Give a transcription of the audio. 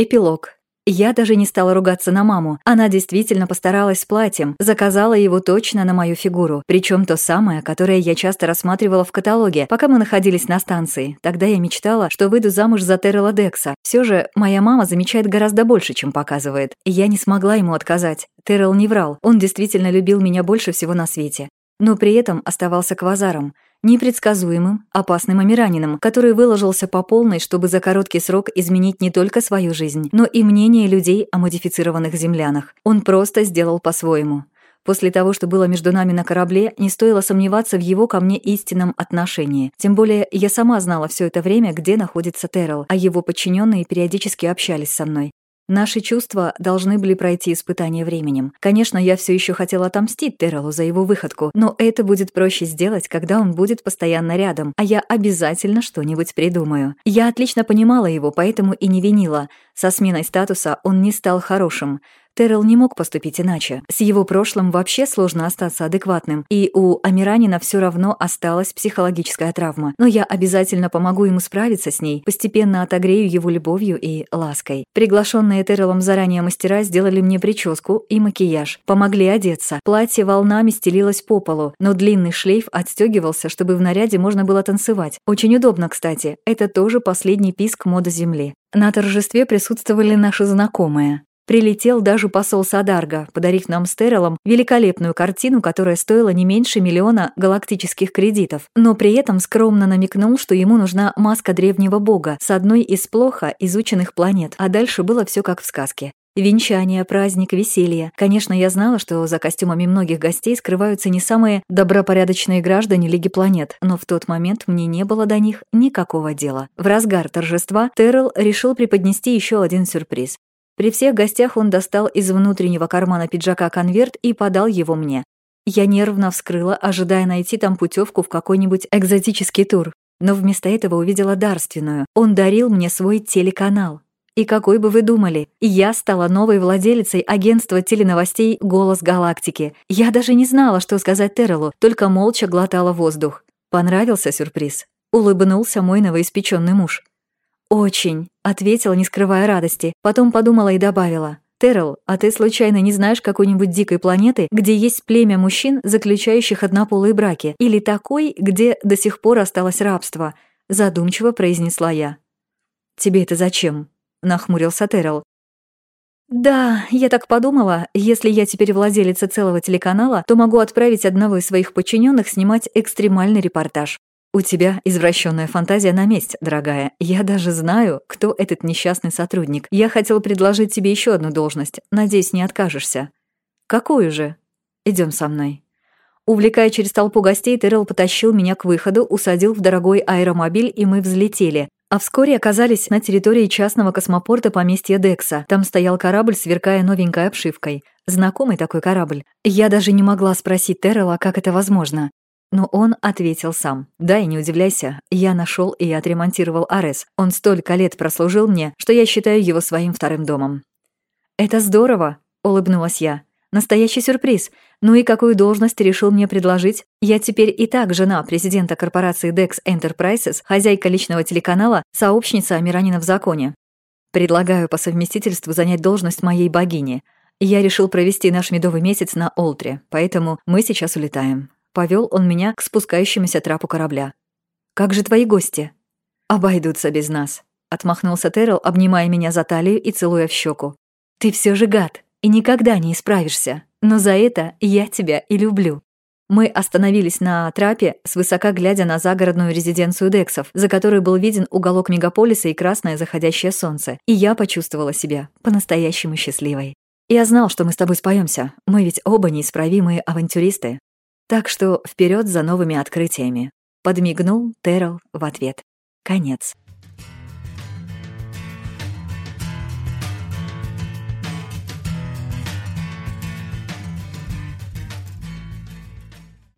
Эпилог. Я даже не стала ругаться на маму. Она действительно постаралась с платьем, заказала его точно на мою фигуру. Причем то самое, которое я часто рассматривала в каталоге, пока мы находились на станции. Тогда я мечтала, что выйду замуж за Террела Декса. Все же моя мама замечает гораздо больше, чем показывает. Я не смогла ему отказать. Террел не врал. Он действительно любил меня больше всего на свете. Но при этом оставался квазаром непредсказуемым, опасным амиранином, который выложился по полной, чтобы за короткий срок изменить не только свою жизнь, но и мнение людей о модифицированных землянах. Он просто сделал по-своему. После того, что было между нами на корабле, не стоило сомневаться в его ко мне истинном отношении. Тем более, я сама знала все это время, где находится Террell, а его подчиненные периодически общались со мной. Наши чувства должны были пройти испытание временем. Конечно, я все еще хотела отомстить Террелу за его выходку, но это будет проще сделать, когда он будет постоянно рядом, а я обязательно что-нибудь придумаю. Я отлично понимала его, поэтому и не винила. Со сменой статуса он не стал хорошим. Террell не мог поступить иначе. С его прошлым вообще сложно остаться адекватным, и у Амиранина все равно осталась психологическая травма. Но я обязательно помогу ему справиться с ней, постепенно отогрею его любовью и лаской. Приглашенные Террелом заранее мастера сделали мне прическу и макияж, помогли одеться. Платье волнами стелилось по полу, но длинный шлейф отстегивался, чтобы в наряде можно было танцевать. Очень удобно, кстати. Это тоже последний писк моды Земли. На торжестве присутствовали наши знакомые. Прилетел даже посол Садарга, подарив нам с Террелом великолепную картину, которая стоила не меньше миллиона галактических кредитов, но при этом скромно намекнул, что ему нужна маска древнего бога с одной из плохо изученных планет, а дальше было все как в сказке. Венчание, праздник, веселье. Конечно, я знала, что за костюмами многих гостей скрываются не самые добропорядочные граждане Лиги планет, но в тот момент мне не было до них никакого дела. В разгар торжества Террell решил преподнести еще один сюрприз. При всех гостях он достал из внутреннего кармана пиджака конверт и подал его мне. Я нервно вскрыла, ожидая найти там путевку в какой-нибудь экзотический тур. Но вместо этого увидела дарственную. Он дарил мне свой телеканал. И какой бы вы думали, я стала новой владелицей агентства теленовостей «Голос галактики». Я даже не знала, что сказать Террелу, только молча глотала воздух. Понравился сюрприз. Улыбнулся мой новоиспеченный муж. «Очень», — ответила, не скрывая радости. Потом подумала и добавила. «Террell, а ты случайно не знаешь какой-нибудь дикой планеты, где есть племя мужчин, заключающих однополые браки, или такой, где до сих пор осталось рабство?» Задумчиво произнесла я. «Тебе это зачем?» — нахмурился Террell. «Да, я так подумала, если я теперь владелица целого телеканала, то могу отправить одного из своих подчиненных снимать экстремальный репортаж. «У тебя извращенная фантазия на месте, дорогая. Я даже знаю, кто этот несчастный сотрудник. Я хотел предложить тебе еще одну должность. Надеюсь, не откажешься». «Какую же?» Идем со мной». Увлекая через толпу гостей, Террell потащил меня к выходу, усадил в дорогой аэромобиль, и мы взлетели. А вскоре оказались на территории частного космопорта поместья Декса. Там стоял корабль, сверкая новенькой обшивкой. Знакомый такой корабль. Я даже не могла спросить Террела, как это возможно. Но он ответил сам. «Да, и не удивляйся, я нашел и отремонтировал Арес. Он столько лет прослужил мне, что я считаю его своим вторым домом». «Это здорово», — улыбнулась я. «Настоящий сюрприз. Ну и какую должность решил мне предложить? Я теперь и так жена президента корпорации Dex Enterprises, хозяйка личного телеканала, сообщница Амиранина в законе. Предлагаю по совместительству занять должность моей богини. Я решил провести наш медовый месяц на Олтре, поэтому мы сейчас улетаем. Повел он меня к спускающемуся трапу корабля. «Как же твои гости?» «Обойдутся без нас», — отмахнулся Террell, обнимая меня за талию и целуя в щеку. «Ты все же гад и никогда не исправишься, но за это я тебя и люблю». Мы остановились на трапе, свысока глядя на загородную резиденцию Дексов, за которой был виден уголок мегаполиса и красное заходящее солнце, и я почувствовала себя по-настоящему счастливой. «Я знал, что мы с тобой споемся. Мы ведь оба неисправимые авантюристы. Так что вперед за новыми открытиями. Подмигнул Террell в ответ. Конец.